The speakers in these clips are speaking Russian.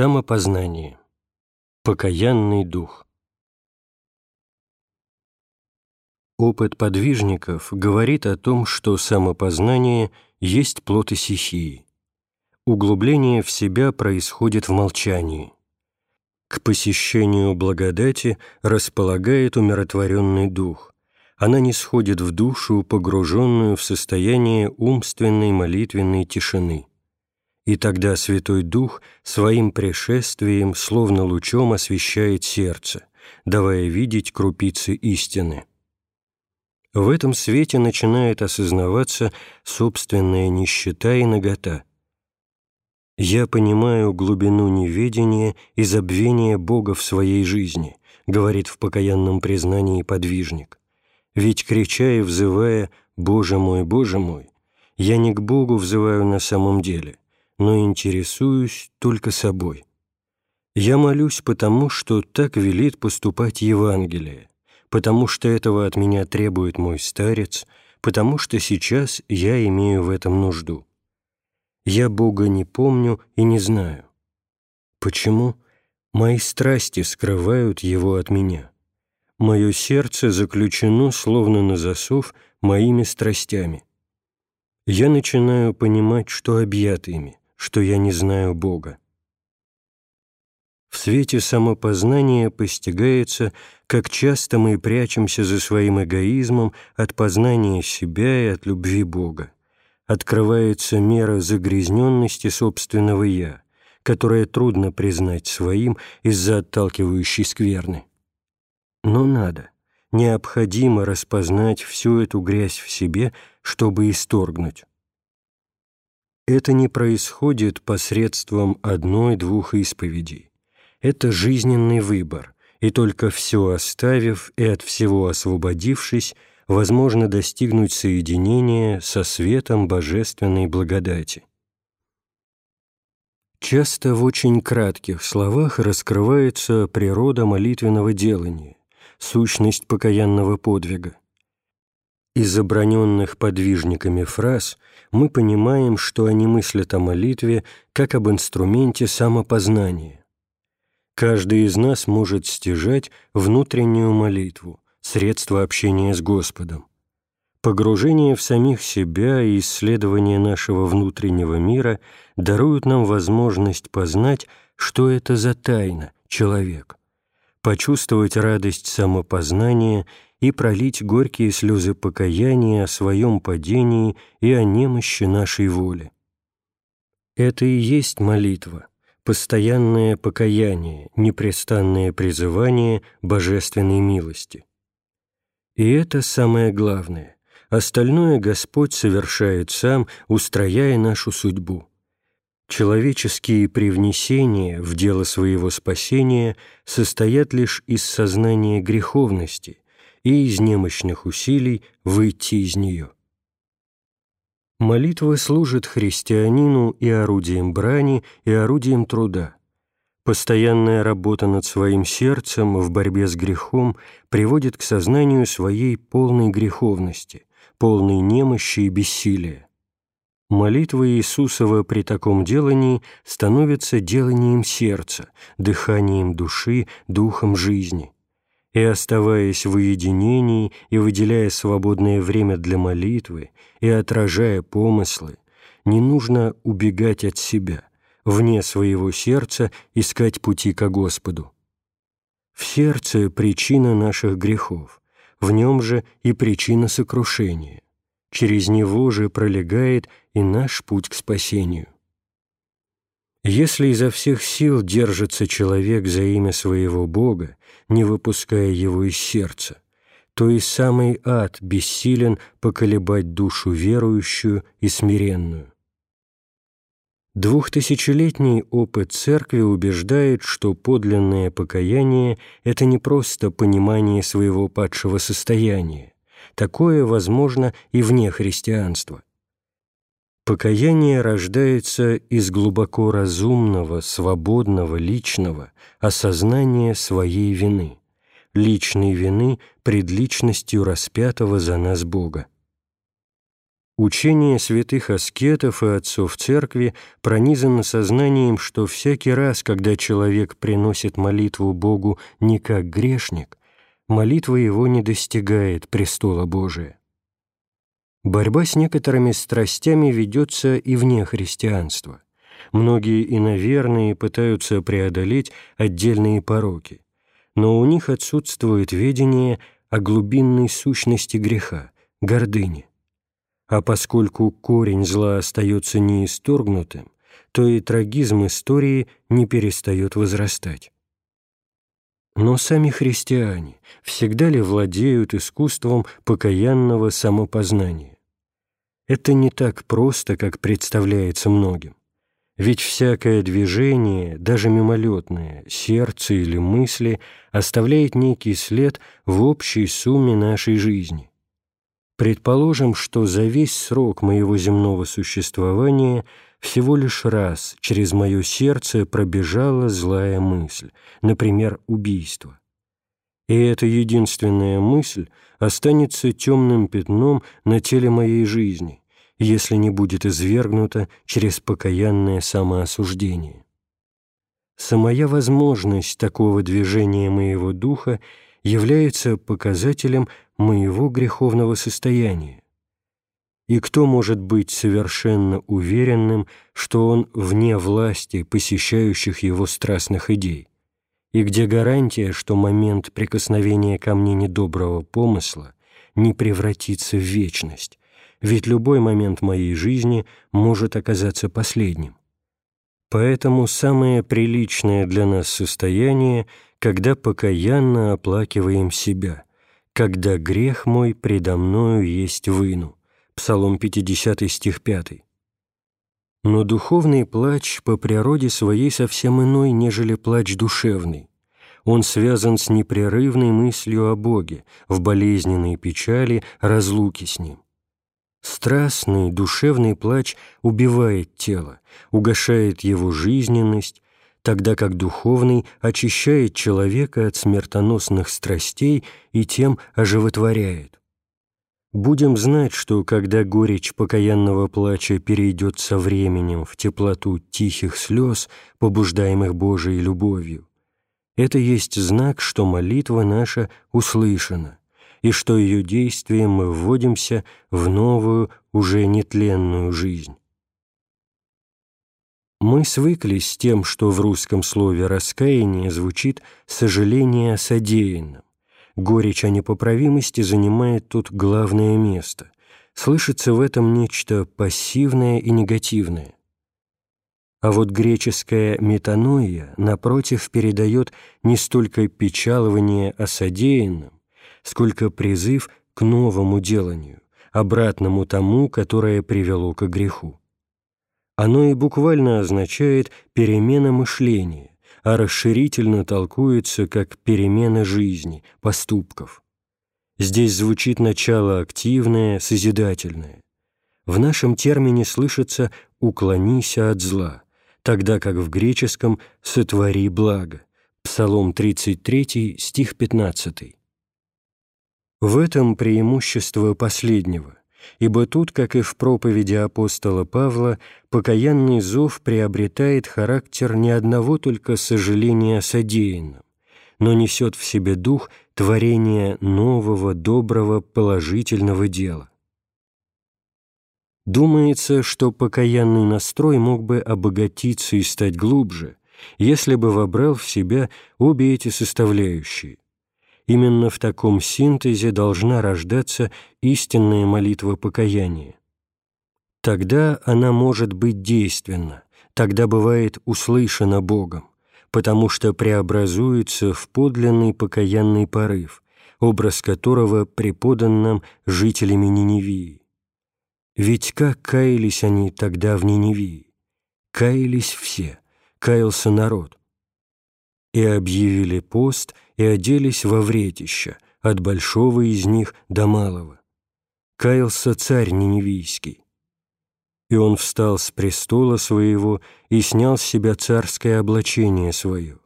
Самопознание. Покаянный дух. Опыт подвижников говорит о том, что самопознание есть плод стихии. Углубление в себя происходит в молчании. К посещению благодати располагает умиротворенный дух. Она не сходит в душу, погруженную в состояние умственной молитвенной тишины. И тогда Святой Дух своим пришествием словно лучом освещает сердце, давая видеть крупицы истины. В этом свете начинает осознаваться собственная нищета и нагота. «Я понимаю глубину неведения и забвения Бога в своей жизни», говорит в покаянном признании подвижник. «Ведь, крича и взывая «Боже мой, Боже мой», я не к Богу взываю на самом деле, но интересуюсь только собой. Я молюсь потому, что так велит поступать Евангелие, потому что этого от меня требует мой старец, потому что сейчас я имею в этом нужду. Я Бога не помню и не знаю. Почему? Мои страсти скрывают Его от меня. Мое сердце заключено, словно на засов, моими страстями. Я начинаю понимать, что объят ими что я не знаю Бога. В свете самопознания постигается, как часто мы прячемся за своим эгоизмом от познания себя и от любви Бога. Открывается мера загрязненности собственного «я», которое трудно признать своим из-за отталкивающей скверны. Но надо, необходимо распознать всю эту грязь в себе, чтобы исторгнуть. Это не происходит посредством одной-двух исповедей. Это жизненный выбор, и только все оставив и от всего освободившись, возможно достигнуть соединения со светом божественной благодати. Часто в очень кратких словах раскрывается природа молитвенного делания, сущность покаянного подвига. Из оброненных подвижниками фраз мы понимаем, что они мыслят о молитве как об инструменте самопознания. Каждый из нас может стяжать внутреннюю молитву, средство общения с Господом. Погружение в самих себя и исследование нашего внутреннего мира даруют нам возможность познать, что это за тайна, человек, почувствовать радость самопознания и пролить горькие слезы покаяния о своем падении и о немощи нашей воли. Это и есть молитва, постоянное покаяние, непрестанное призывание божественной милости. И это самое главное. Остальное Господь совершает сам, устрояя нашу судьбу. Человеческие привнесения в дело своего спасения состоят лишь из сознания греховности и из немощных усилий выйти из нее. Молитва служит христианину и орудием брани, и орудием труда. Постоянная работа над своим сердцем в борьбе с грехом приводит к сознанию своей полной греховности, полной немощи и бессилия. Молитва Иисусова при таком делании становится деланием сердца, дыханием души, духом жизни. И оставаясь в уединении и выделяя свободное время для молитвы и отражая помыслы, не нужно убегать от себя, вне своего сердца искать пути ко Господу. В сердце причина наших грехов, в нем же и причина сокрушения. Через него же пролегает и наш путь к спасению. Если изо всех сил держится человек за имя своего Бога, не выпуская его из сердца, то и самый ад бессилен поколебать душу верующую и смиренную. Двухтысячелетний опыт Церкви убеждает, что подлинное покаяние – это не просто понимание своего падшего состояния. Такое возможно и вне христианства. Покаяние рождается из глубоко разумного, свободного, личного осознания своей вины, личной вины пред личностью распятого за нас Бога. Учение святых аскетов и отцов церкви пронизано сознанием, что всякий раз, когда человек приносит молитву Богу не как грешник, молитва его не достигает престола Божия. Борьба с некоторыми страстями ведется и вне христианства. Многие иноверные пытаются преодолеть отдельные пороки, но у них отсутствует ведение о глубинной сущности греха, гордыни. А поскольку корень зла остается неисторгнутым, то и трагизм истории не перестает возрастать. Но сами христиане всегда ли владеют искусством покаянного самопознания? Это не так просто, как представляется многим. Ведь всякое движение, даже мимолетное, сердце или мысли, оставляет некий след в общей сумме нашей жизни. Предположим, что за весь срок моего земного существования всего лишь раз через мое сердце пробежала злая мысль, например, убийство. И эта единственная мысль останется темным пятном на теле моей жизни, если не будет извергнута через покаянное самоосуждение. Самая возможность такого движения моего духа является показателем моего греховного состояния. И кто может быть совершенно уверенным, что он вне власти посещающих его страстных идей? И где гарантия, что момент прикосновения ко мне недоброго помысла не превратится в вечность? Ведь любой момент моей жизни может оказаться последним. Поэтому самое приличное для нас состояние, когда покаянно оплакиваем себя – «Когда грех мой предо мною есть выну» Псалом 50 стих 5. Но духовный плач по природе своей совсем иной, нежели плач душевный. Он связан с непрерывной мыслью о Боге, в болезненной печали разлуки с Ним. Страстный, душевный плач убивает тело, угошает его жизненность, тогда как духовный очищает человека от смертоносных страстей и тем оживотворяет. Будем знать, что когда горечь покаянного плача перейдет со временем в теплоту тихих слез, побуждаемых Божией любовью, это есть знак, что молитва наша услышана, и что ее действием мы вводимся в новую, уже нетленную жизнь. Мы свыклись с тем, что в русском слове «раскаяние» звучит «сожаление о содеянном». Горечь о непоправимости занимает тут главное место. Слышится в этом нечто пассивное и негативное. А вот греческая метаноия, напротив, передает не столько печалование о содеянном, сколько призыв к новому деланию, обратному тому, которое привело к греху. Оно и буквально означает «перемена мышления», а расширительно толкуется как «перемена жизни», поступков. Здесь звучит начало активное, созидательное. В нашем термине слышится «уклонись от зла», тогда как в греческом «сотвори благо». Псалом 33, стих 15. В этом преимущество последнего ибо тут, как и в проповеди апостола Павла, покаянный зов приобретает характер не одного только сожаления о содеянном, но несет в себе дух творения нового, доброго, положительного дела. Думается, что покаянный настрой мог бы обогатиться и стать глубже, если бы вобрал в себя обе эти составляющие Именно в таком синтезе должна рождаться истинная молитва покаяния. Тогда она может быть действенна, тогда бывает услышана Богом, потому что преобразуется в подлинный покаянный порыв, образ которого преподан нам жителями Ниневии. Ведь как каялись они тогда в Ниневии? Каялись все, каялся народ. И объявили пост – и оделись во вретища, от большого из них до малого. Каялся царь Ниневийский. И он встал с престола своего и снял с себя царское облачение свое,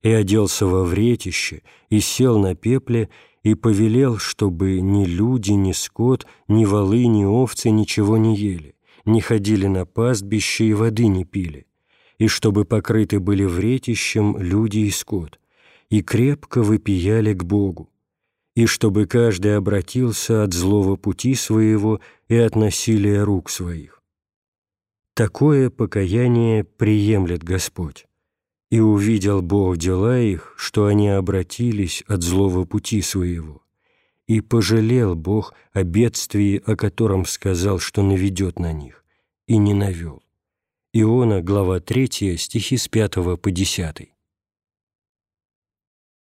и оделся во вретище, и сел на пепле, и повелел, чтобы ни люди, ни скот, ни волы, ни овцы ничего не ели, не ходили на пастбище и воды не пили, и чтобы покрыты были вретищем люди и скот, и крепко выпияли к Богу, и чтобы каждый обратился от злого пути своего и от насилия рук своих. Такое покаяние приемлет Господь. И увидел Бог дела их, что они обратились от злого пути своего. И пожалел Бог о бедствии, о котором сказал, что наведет на них, и не навел. Иона, глава 3, стихи с 5 по 10.